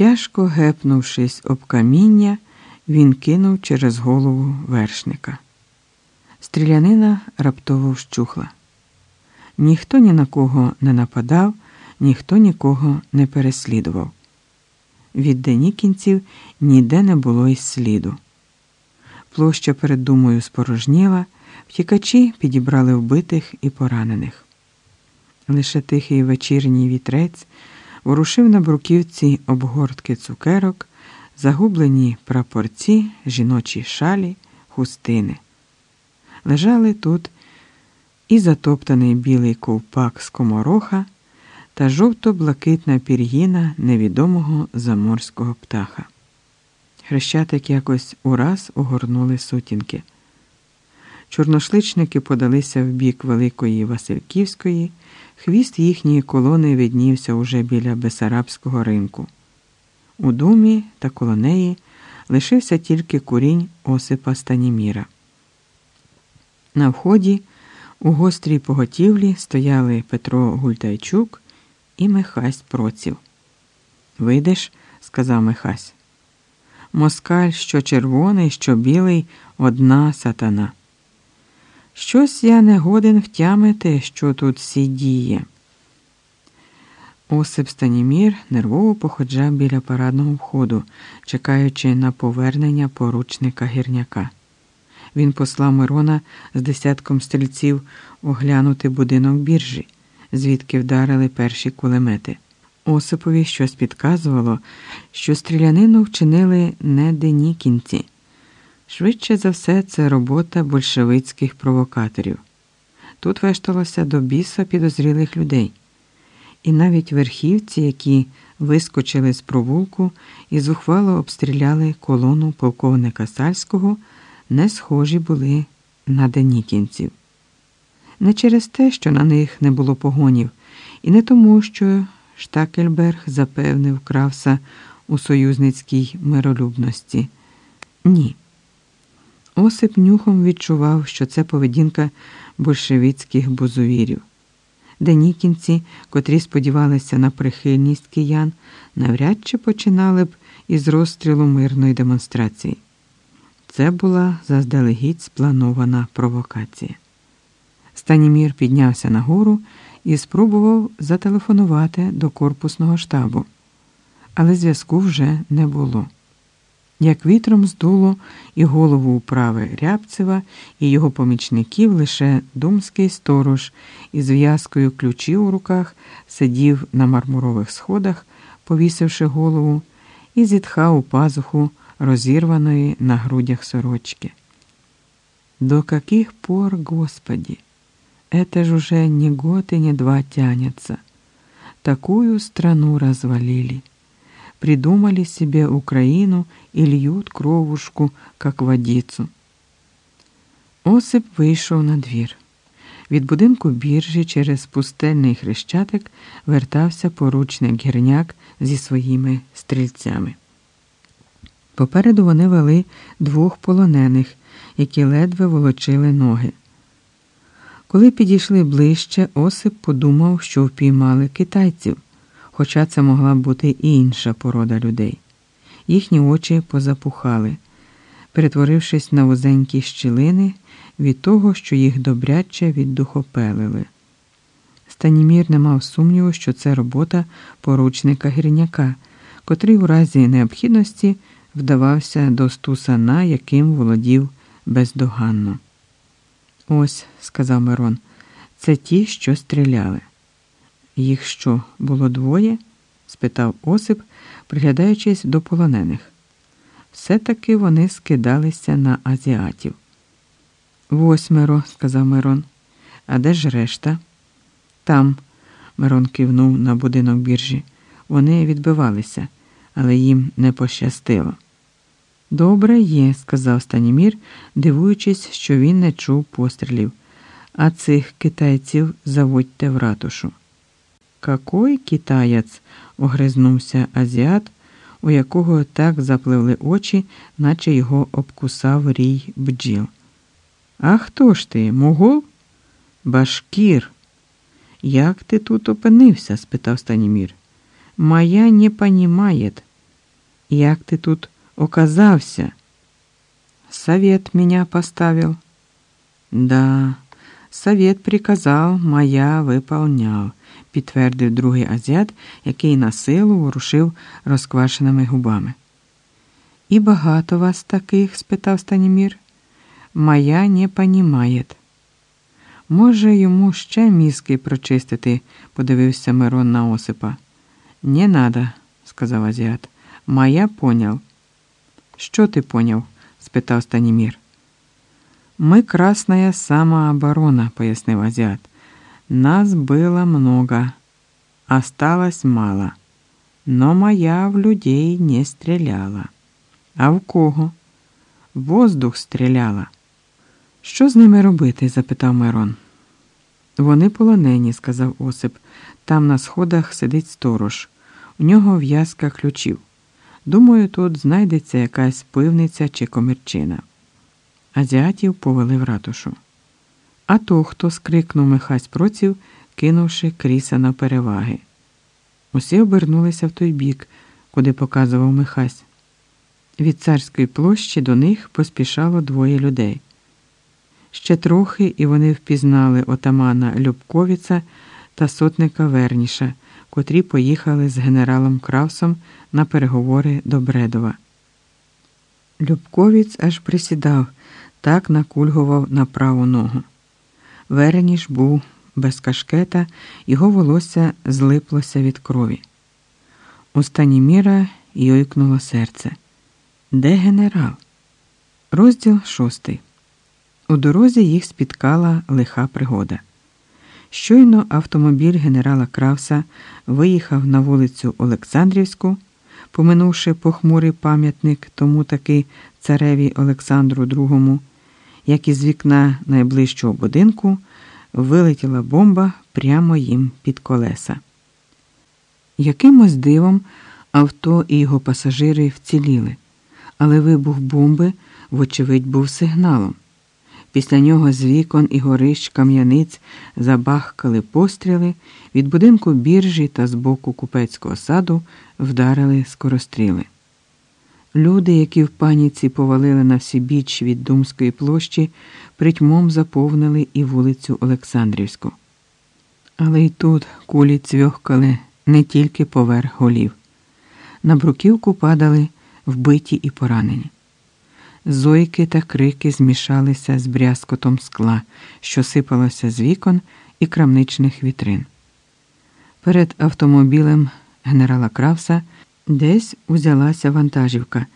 Тяжко гепнувшись об каміння, він кинув через голову вершника. Стрілянина раптово вщухла. Ніхто ні на кого не нападав, ніхто нікого не переслідував. Від денікінців ніде не було й сліду. Площа перед думою спорожніла, втікачі підібрали вбитих і поранених. Лише тихий вечірній вітрець ворушив на бруківці обгортки цукерок, загублені прапорці, жіночі шалі, хустини. Лежали тут і затоптаний білий ковпак скомороха та жовто-блакитна пір'їна невідомого заморського птаха. Хрещатик якось ураз огорнули сутінки. Чорношличники подалися в бік Великої Васильківської, хвіст їхньої колони виднівся уже біля Бесарабського ринку. У думі та коло неї лишився тільки курінь Осипа Станіміра. На вході у гострій поготівлі стояли Петро Гультайчук і Михась Проців. Вийдеш, сказав Михась. Москаль, що червоний, що білий, одна сатана. Щось я не годен втямити, що тут сідіє. Осип Станімір нервово походжав біля парадного входу, чекаючи на повернення поручника гірняка. Він послав Мирона з десятком стрільців оглянути будинок біржі, звідки вдарили перші кулемети. Осипові щось підказувало, що стрілянину вчинили не денікінці. Швидше за все, це робота большевицьких провокаторів. Тут вешталося до біса підозрілих людей. І навіть верхівці, які вискочили з провулку і зухвало обстріляли колону полковника Сальського, не схожі були на денікінців. Не через те, що на них не було погонів, і не тому, що Штакельберг запевнив Кравса у союзницькій миролюбності. Ні. Осип нюхом відчував, що це поведінка большевицьких бузовірів. Денікінці, котрі сподівалися на прихильність киян, навряд чи починали б із розстрілу мирної демонстрації. Це була заздалегідь спланована провокація. Станімір піднявся нагору і спробував зателефонувати до корпусного штабу, але зв'язку вже не було. Як вітром здуло і голову управи Рябцева, і його помічників лише думський сторож із в'язкою ключів у руках сидів на мармурових сходах, повісивши голову, і зітхав у пазуху розірваної на грудях сорочки. До каких пор, Господи? Это ж уже не год и не два тянется. Такую страну развалили придумали себе Украину и льют кровушку, как водицу. Осип вийшов на двір. Від будинку біржі через пустельний хрещатик вертався поручник гірняк зі своїми стрільцями. Попереду вони вели двох полонених, які ледве волочили ноги. Коли підійшли ближче, Осип подумав, що впіймали китайців хоча це могла бути і інша порода людей. Їхні очі позапухали, перетворившись на вузенькі щілини від того, що їх добряче віддухопелили. Станімір не мав сумніву, що це робота поручника гірняка, котрий у разі необхідності вдавався до стусана, яким володів бездоганно. Ось, сказав Мирон, це ті, що стріляли. Їх що, було двоє? спитав Осип, приглядаючись до полонених. Все-таки вони скидалися на азіатів. Восьмеро, сказав Мирон. А де ж решта? Там, Мирон кивнув на будинок біржі. Вони відбивалися, але їм не пощастило. Добре є, сказав Станімір, дивуючись, що він не чув пострілів. А цих китайців заводьте в ратушу. Какой китаєць? огризнувся азіат, у якого так запливли очі, наче його обкусав рій бджіл. А хто ж ти, могол? Башкір. Як ти тут опинився? спитав Станімір. Моя не понімає. Як ти тут оказався? Совет меня поставил. Да, совет приказав, моя виповняв, підтвердив другий азіат, який на силу ворушив розквашеними губами. І багато вас таких? спитав Станімір. Моя не понімает. Може, йому ще мізки прочистити, подивився Мирон на Осипа. Не надо, сказав азіат. Моя поняв. Що ти поняв? спитав Станімір. Мы красная самооборона, пояснив азіат. Нас было много, осталось мало. Но моя в людей не стріляла. А в кого? Воздух стріляла. Що з ними робити? запитав Мирон. Вони полонені, сказав Осип. Там на сходах сидить сторож. У нього в'язка ключів. Думаю, тут знайдеться якась пивниця чи комірчина. Азіатів повели в ратушу. А то, хто скрикнув Михась проців, кинувши кріса на переваги. Усі обернулися в той бік, куди показував Михась. Від царської площі до них поспішало двоє людей. Ще трохи, і вони впізнали отамана Любковіца та сотника Верніша, котрі поїхали з генералом Кравсом на переговори до Бредова. Любковіць аж присідав, так накульгував на праву ногу. Верніш був без кашкета, його волосся злиплося від крові. У Станіміра йойкнуло серце. Де генерал? Розділ шостий. У дорозі їх спіткала лиха пригода. Щойно автомобіль генерала Кравса виїхав на вулицю Олександрівську, поминувши похмурий пам'ятник тому таки цареві Олександру II, як із вікна найближчого будинку вилетіла бомба прямо їм під колеса. Якимось дивом авто і його пасажири вціліли, але вибух бомби, вочевидь, був сигналом. Після нього з вікон і горищ кам'яниць забахкали постріли, від будинку біржі та з боку купецького саду вдарили скоростріли. Люди, які в паніці повалили на всі біч від Думської площі, притьмом заповнили і вулицю Олександрівську. Але й тут кулі цвьохкали не тільки поверх голів. На бруківку падали вбиті і поранені. Зойки та крики змішалися з брязкотом скла, що сипалося з вікон і крамничних вітрин. Перед автомобілем генерала Кравса десь узялася вантажівка.